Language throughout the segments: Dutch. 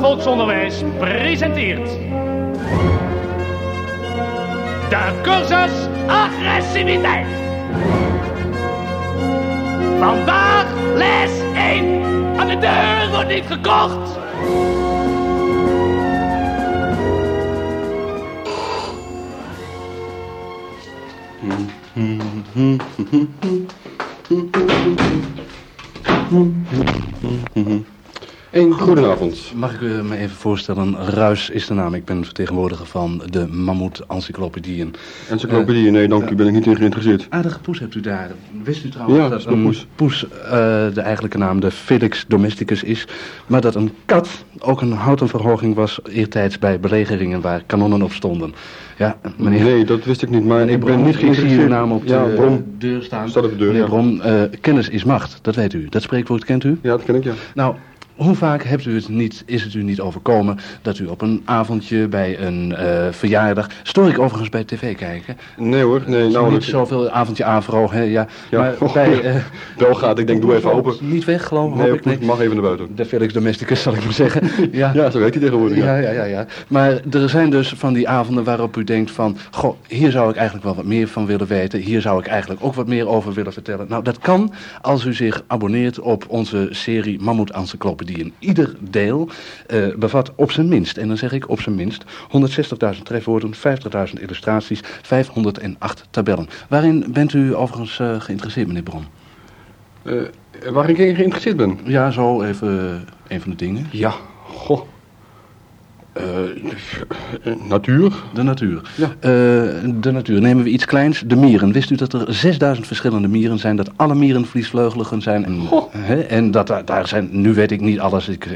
Volksonderwijs presenteert... De cursus agressiviteit. Vandaag les 1. Aan de deur wordt niet gekocht. Goedenavond. Mag ik u me even voorstellen? Ruis is de naam. Ik ben vertegenwoordiger van de Mammoet Encyclopedieën. Encyclopedie, nee dank u, ben ik niet in geïnteresseerd. Aardige poes hebt u daar. Wist u trouwens Ja, dat een poes. poes eh, de eigenlijke naam de Felix domesticus is, maar dat een kat ook een houten verhoging was eertijds bij belegeringen waar kanonnen op stonden. Ja, meneer... Nee, dat wist ik niet, maar ik ben niet ik zie uw geïnteresseerd. naam op de Ja, Bron. deur staan. Staat op de deur, Meneer ja. Bron, eh, kennis is macht, dat weet u. Dat spreekwoord kent u? Ja, dat ken ik, ja. Nou, hoe vaak hebt u het niet, is het u niet overkomen dat u op een avondje bij een eh, verjaardag... Stoor ik overigens bij tv kijken? Nee hoor, nee, niet nauwelijks. zoveel avondje avro, hè, ja. Ja. Maar bij... Bel gaat, ik denk doe even open. Niet weg, geloof Nee, hoop ik. ik mag even naar buiten. De Felix Domesticus, zal ik maar zeggen. Ja. Ja, zo weet hij tegenwoordig. Ja. Ja, ja, ja, ja. Maar er zijn dus van die avonden waarop u denkt van... Goh, hier zou ik eigenlijk wel wat meer van willen weten. Hier zou ik eigenlijk ook wat meer over willen vertellen. Nou, dat kan als u zich abonneert op onze serie Mammoet Encyclopedieën. Ieder deel eh, bevat op zijn minst, en dan zeg ik op zijn minst... 160.000 trefwoorden, 50.000 illustraties, 508 tabellen. Waarin bent u overigens eh, geïnteresseerd, meneer Bron? Eh, waar ik in geïnteresseerd ben? Ja, zo even een van de dingen. Ja, goh. Eh, eh, natuur? De natuur. Ja. Eh, de natuur. Nemen we iets kleins. De mieren. Wist u dat er 6000 verschillende mieren zijn? Dat alle mieren vliesvleugeligen zijn? En, hè, en dat daar, daar zijn... Nu weet ik niet alles. Ik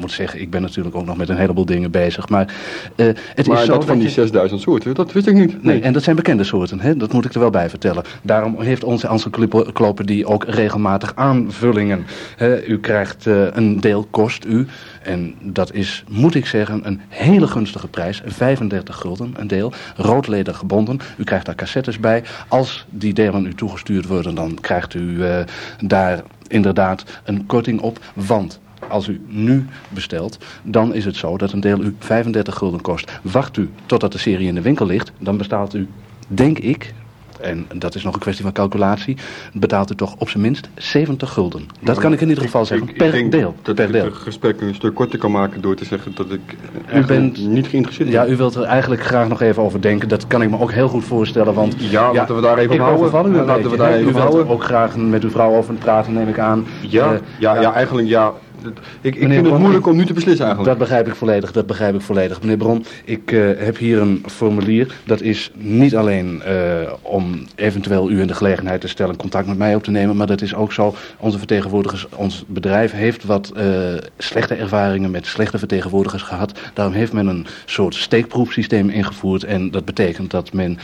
moet zeggen, ik ben natuurlijk ook nog met een heleboel dingen bezig. Maar het Maar is zo dat van die je- 6000 soorten, dat wist ik niet. Nee, en dat zijn bekende soorten, hè? dat moet ik er wel bij vertellen. Daarom heeft onze encyclopedie ook regelmatig aanvullingen. Hè, u krijgt een deel, kost u, en dat is, moet ik zeggen, een hele gunstige prijs. 35 gulden een deel, roodleder gebonden. U krijgt daar cassettes bij. Als die delen u toegestuurd worden, dan krijgt u eh, daar inderdaad een korting op, want... Als u nu bestelt, dan is het zo dat een deel u 35 gulden kost. Wacht u totdat de serie in de winkel ligt, dan betaalt u, denk ik, en dat is nog een kwestie van calculatie, betaalt u toch op zijn minst 70 gulden. Dat kan ik in ieder geval zeggen, Ik- ik per denk deel. Dat per ik deel. het gesprek een stuk korter kan maken door te zeggen dat ik bent- niet geïnteresseerd Ja, ben. u wilt er eigenlijk graag nog even over denken. Dat kan ik me ook heel goed voorstellen, want... Ja, laten we daar even ik houden. overval u Ja, laten we daar even U wilt houden. ook graag met uw vrouw over praten, neem ik aan. Ja, Eh, ja, ja, eigenlijk ja. Ik, ik vind het moeilijk om nu te beslissen eigenlijk. Dat begrijp ik volledig, dat begrijp ik volledig. Meneer Bron, ik eh, heb hier een formulier. Dat is niet alleen eh, om eventueel u in de gelegenheid te stellen contact met mij op te nemen, maar dat is ook zo, onze vertegenwoordigers, ons bedrijf heeft wat eh, slechte ervaringen met slechte vertegenwoordigers gehad. Daarom heeft men een soort steekproefsysteem ingevoerd en dat betekent dat men...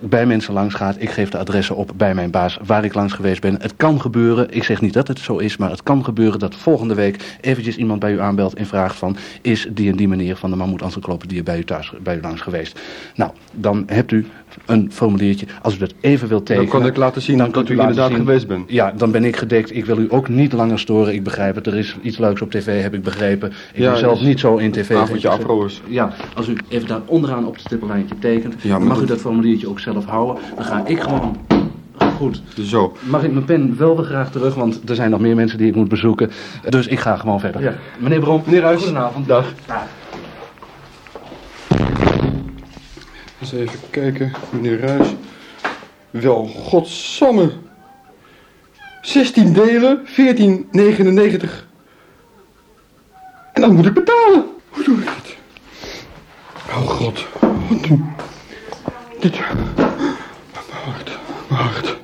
bij mensen langs gaat. Ik geef de adressen op bij mijn baas waar ik langs geweest ben. Het kan gebeuren, ik zeg niet dat het zo is, maar het kan gebeuren dat volgende week eventjes iemand bij u aanbelt en vraagt van... is die en die meneer van de Mammoet Encyclopedie bij u thuis, bij u langs geweest? Nou, dan hebt u een formuliertje. Als u dat even wilt Dan tekenen... kan ik laten zien dan dat u laten inderdaad zien- geweest bent. Ja, dan ben ik gedekt. Ik wil u ook niet langer storen. Ik begrijp het. Er is iets leuks op tv, heb ik begrepen. Ik Ja, ben zelf niet zo in tv. avondje afro is. Ja, als u even daar onderaan op het stippellijntje tekent, Ja, mag u dat- dat formuliertje ook zelf houden. Dan ga ik gewoon... Goed. Zo. Mag ik mijn pen wel weer graag terug, want er zijn nog meer mensen die ik moet bezoeken. Dus ik ga gewoon verder. Ja. Meneer Bron, Meneer Ruijs. goedenavond. Dag. Dag. Eens even kijken, meneer Ruijs. Wel, godsamme. 16 delen, 14,99. En dan moet ik betalen. Hoe doe ik dat? Oh god, wat? Dit... Wacht, wacht.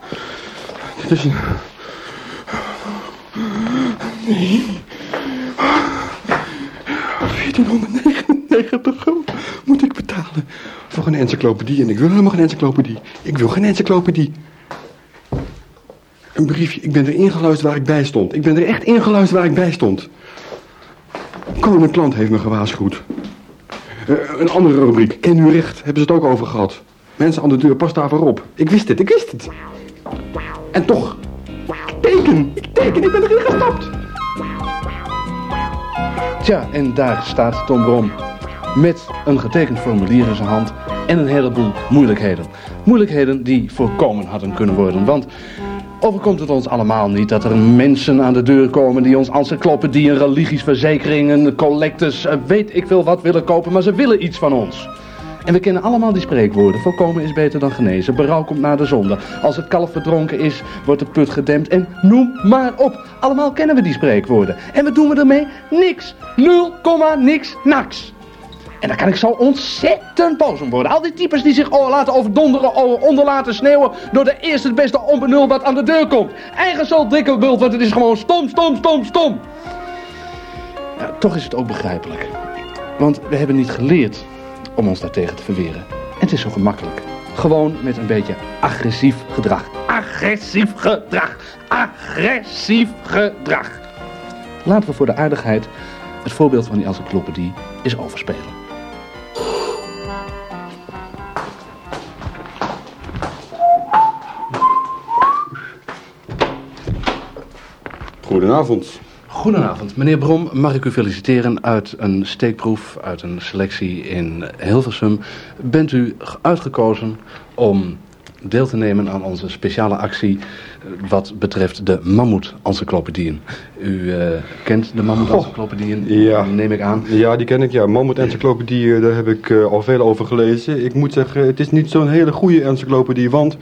Dit is een... Nee. 1499 gulden moet ik betalen voor een encyclopedie. En ik wil helemaal geen encyclopedie. Ik wil geen encyclopedie. Een briefje. Ik ben er ingeluisterd waar ik bij stond. Ik ben er echt ingeluisterd waar ik bij stond. Komende klant heeft me gewaarschuwd. Eh, een andere rubriek. Ken u recht. Hebben ze het ook over gehad. Mensen aan de deur, pas daar voorop. Ik wist het, ik wist het. En toch. Ik teken. Ik teken. Ik ben erin gestapt. Tja, en daar staat Tom Brom met een getekend formulier in zijn hand en een heleboel moeilijkheden. Moeilijkheden die voorkomen hadden kunnen worden, want overkomt het ons allemaal niet dat er mensen aan de deur komen die ons encyclopedieën, religies, verzekeringen, collectes, eh, weet ik veel wat willen kopen, maar ze willen iets van ons. En we kennen allemaal die spreekwoorden. Voorkomen is beter dan genezen. Berouw komt na de zonde. Als het kalf verdronken is, wordt de put gedempt. En noem maar op. Allemaal kennen we die spreekwoorden. En wat doen we ermee? Niks. Nul, komma, niks, naks. En daar kan ik zo ontzettend boos om worden. Al die types die zich oh, laten overdonderen, oh, onder laten sneeuwen... door de eerste het beste onbenul wat aan de deur komt. Eigen zal dikke bult, want het is gewoon stom, stom, stom, stom. Ja, toch is het ook begrijpelijk. Want we hebben niet geleerd om ons daartegen te verweren. En het is zo gemakkelijk. Gewoon met een beetje agressief gedrag. Agressief gedrag. Agressief gedrag. Laten we voor de aardigheid het voorbeeld van die encyclopedie eens overspelen. Goedenavond. Goedenavond. Meneer Brom, mag ik u feliciteren uit een steekproef, uit een selectie in Hilversum. Bent u uitgekozen om deel te nemen aan onze speciale actie wat betreft de mammoet-encyclopedieën. U uh, kent de mammoet-encyclopedieën, ja. neem ik aan. Ja, die ken ik, ja. Mammoet-encyclopedie, daar heb ik uh, al veel over gelezen. Ik moet zeggen, het is niet zo'n hele goede encyclopedie, want...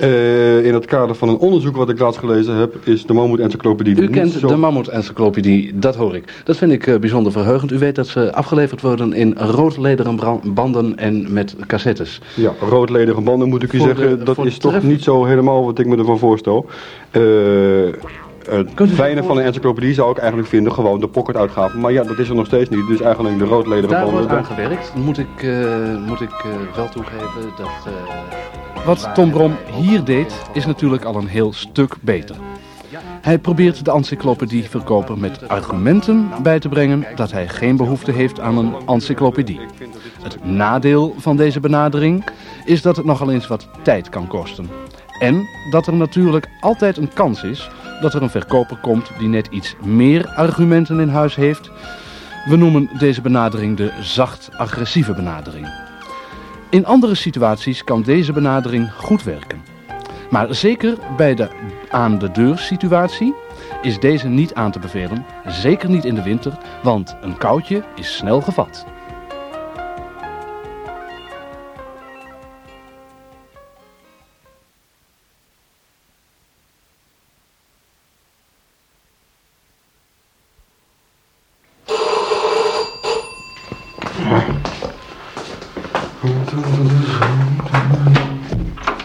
Uh, in het kader van een onderzoek wat ik laatst gelezen heb, is de Mammoet Encyclopedie. U kent zo... de Mammoet Encyclopedie, dat hoor ik. Dat vind ik uh, bijzonder verheugend. U weet dat ze afgeleverd worden in roodlederen banden en met cassettes. Ja, roodlederen banden moet ik u voor zeggen. De, dat is toch niet zo helemaal wat ik me ervan voorstel. Uh, het fijne van een encyclopedie zou ik eigenlijk vinden gewoon de pocketuitgave. Maar ja, dat is er nog steeds niet. Dus eigenlijk de roodlederen Daar wordt aan gewerkt. Moet ik, moet ik wel toegeven dat... Wat Tom Brom hier deed, is natuurlijk al een heel stuk beter. Hij probeert de encyclopedieverkoper met argumenten bij te brengen dat hij geen behoefte heeft aan een encyclopedie. Het nadeel van deze benadering is dat het nogal eens wat tijd kan kosten. En dat er natuurlijk altijd een kans is dat er een verkoper komt die net iets meer argumenten in huis heeft. We noemen deze benadering de zacht-agressieve benadering. In andere situaties kan deze benadering goed werken. Maar zeker bij de aan de deur situatie is deze niet aan te bevelen. Zeker niet in de winter, want een koudje is snel gevat.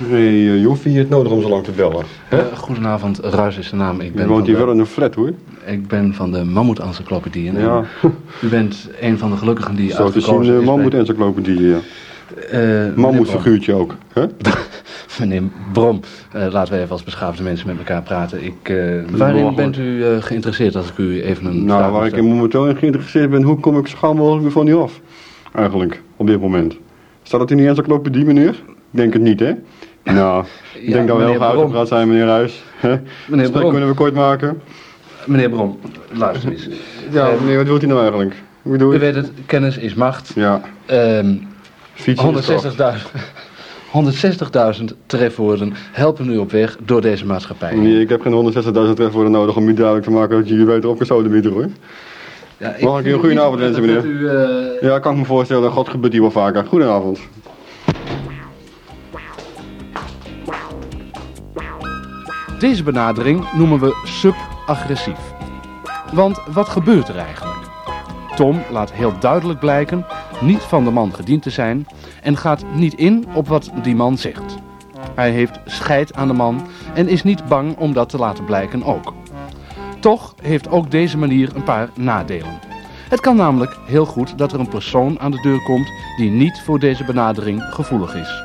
Hey, Joffie, het nodig om zo lang te bellen. Uh, goedenavond, Ruis is de naam. Ik ben Je woont hier de, wel in een flat hoor. Ik ben van de Mammoet Encyclopedie. Ja. U bent een van de gelukkigen die Zo te zien, de Mammoet Encyclopedie, ja. Uh, Mammoet figuurtje ook, hè? meneer Brom, uh, laten we even als beschaafde mensen met elkaar praten. Ik, uh, waarin bent u geïnteresseerd als ik u even een Nou, waar ik momenteel in geïnteresseerd ben, hoe kom ik zo gauw mogelijk van u af? Eigenlijk, op dit moment. Staat dat in die encyclopedie, meneer? Ik denk het niet, hè? Nou, ik Ja, denk dat we heel gauw uitgepraat zijn, meneer Huis. Meneer Dat Brom, kunnen we kort maken. meneer Brom, luister eens. Ja, Eh, meneer, wat wilt u nou eigenlijk? Hoe doe U je? weet het, kennis is macht. Ja, Ehm. 160.000 160.000 trefwoorden helpen u op weg door deze maatschappij. Nee, ik heb geen 160.000 trefwoorden nodig om u duidelijk te maken dat je hier beter op kan sodemieten, hoor. Ja, Mag ik u een goede avond wensen, meneer? U, eh, Ja, kan ik me voorstellen. God gebeurt hier wel vaker. Goedenavond. Deze benadering noemen we subagressief. Want wat gebeurt er eigenlijk? Tom laat heel duidelijk blijken niet van de man gediend te zijn en gaat niet in op wat die man zegt. Hij heeft scheid aan de man en is niet bang om dat te laten blijken ook. Toch heeft ook deze manier een paar nadelen. Het kan namelijk heel goed dat er een persoon aan de deur komt die niet voor deze benadering gevoelig is.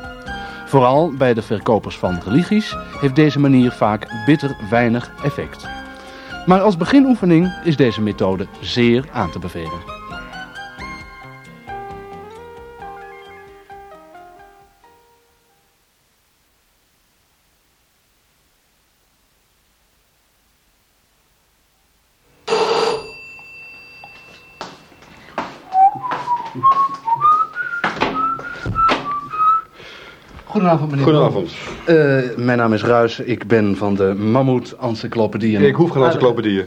Vooral bij de verkopers van religies heeft deze manier vaak bitter weinig effect. Maar als beginoefening is deze methode zeer aan te bevelen. Goedenavond, meneer. Goedenavond. Eh, mijn naam is Ruis. Ik ben van de Mammoet Encyclopedie. Ik hoef geen encyclopedieën.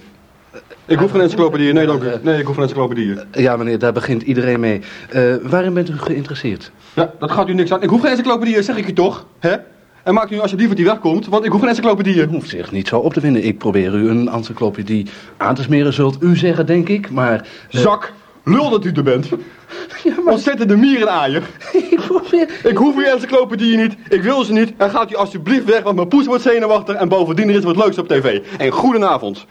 Ik hoef geen encyclopedieën. Nee, dank u. Nee, ik hoef geen encyclopedieën. Ja, meneer, daar begint iedereen mee. Eh, waarin bent u geïnteresseerd? Ja, dat gaat u niks aan. Ik hoef geen encyclopedieën, zeg ik u toch? Hè? En maakt u alsjeblieft dat die wegkomt, want ik hoef geen U encyclopedieën. hoeft zich niet zo op te winden. Ik probeer u een encyclopedie aan te smeren, zult u zeggen, denk ik. Maar... eh, Zak, lul dat u er bent. Ja, maar Ontzettende mierenaaier. ik hoef uw encyclopedieën niet, ik wil ze niet. En gaat u alsjeblieft weg, want mijn poes wordt zenuwachtig en bovendien er is wat leuks op tv. En goedenavond.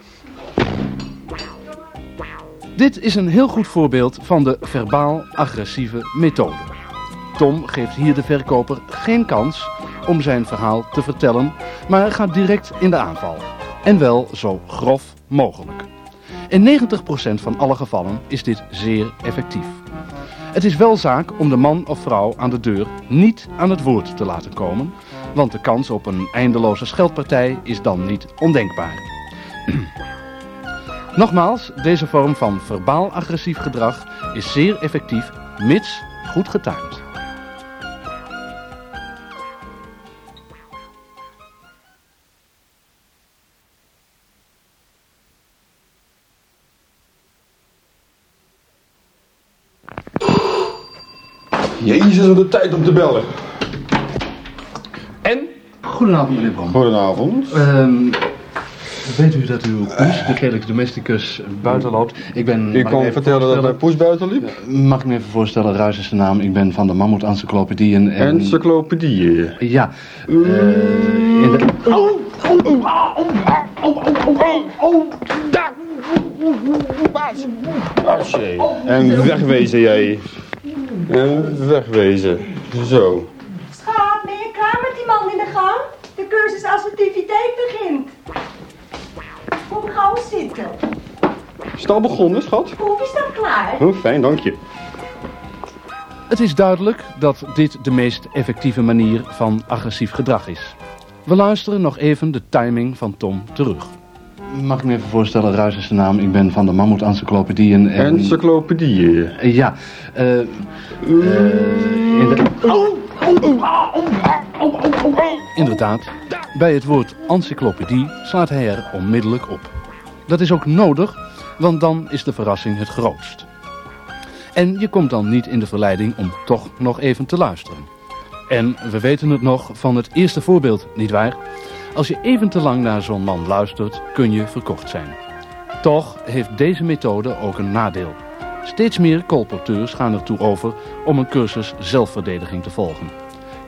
Dit is een heel goed voorbeeld van de verbaal-agressieve methode. Tom geeft hier de verkoper geen kans om zijn verhaal te vertellen, maar gaat direct in de aanval. En wel zo grof mogelijk. In 90% van alle gevallen is dit zeer effectief. Het is wel zaak om de man of vrouw aan de deur niet aan het woord te laten komen, want de kans op een eindeloze scheldpartij is dan niet ondenkbaar. Nogmaals, deze vorm van verbaal-agressief gedrag is zeer effectief, mits goed getimed. Jezus, wat de tijd om te bellen. En? Goedenavond, meneer Bram. Goedenavond. Ehm, weet u dat uw poes, de Felix domesticus, buiten loopt? Ik ben... Kan even vertellen dat mijn poes buiten liep. Mag ik me even voorstellen, Ruis is de naam. Ik ben van de Mammoet Encyclopedieën en... Encyclopedieën. Ja, eh, in de... En wegwezen jij. En wegwezen. Zo. Schat, ben je klaar met die man in de gang? De cursus assertiviteit begint. Kom gauw zitten. Is het al begonnen, schat? Koek is dan klaar? Oh, fijn, dank je. Het is duidelijk dat dit de meest effectieve manier van agressief gedrag is. We luisteren nog even de timing van Tom terug. Mag ik me even voorstellen, Ruis is de naam. Ik ben van de Mammoet Encyclopedieën en... Encyclopedieën. Ja, in de... Inderdaad, bij het woord encyclopedie slaat hij er onmiddellijk op. Dat is ook nodig, want dan is de verrassing het grootst. En je komt dan niet in de verleiding om toch nog even te luisteren. En we weten het nog van het eerste voorbeeld, nietwaar? Als je even te lang naar zo'n man luistert, kun je verkocht zijn. Toch heeft deze methode ook een nadeel. Steeds meer colporteurs gaan ertoe over om een cursus zelfverdediging te volgen.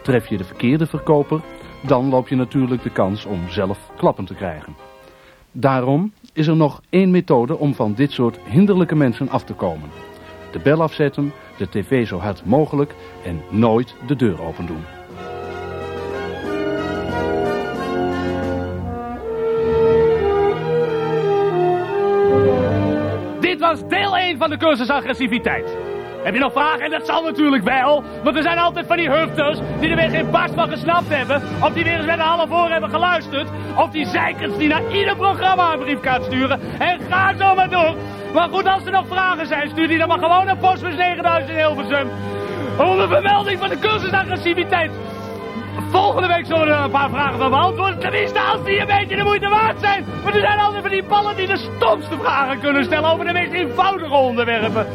Tref je de verkeerde verkoper, dan loop je natuurlijk de kans om zelf klappen te krijgen. Daarom is er nog één methode om van dit soort hinderlijke mensen af te komen. De bel afzetten, de tv zo hard mogelijk en nooit de deur open doen. Was deel 1 van de cursus agressiviteit. Heb je nog vragen? En dat zal natuurlijk wel. Want er zijn altijd van die hufters die er weer geen barst van gesnapt hebben. Of die weer eens met een half oor hebben geluisterd. Of die zeikers die naar ieder programma een briefkaart sturen. En ga zo maar door. Maar goed, als er nog vragen zijn, stuur die dan maar gewoon naar Postbus 9000 in Hilversum. Onder vermelding van de cursus agressiviteit. Volgende week zullen we er een paar vragen van beantwoorden. Tenminste, als die een beetje de moeite waard zijn. Maar er zijn altijd van die ballen die de stomste vragen kunnen stellen over de meest eenvoudige onderwerpen.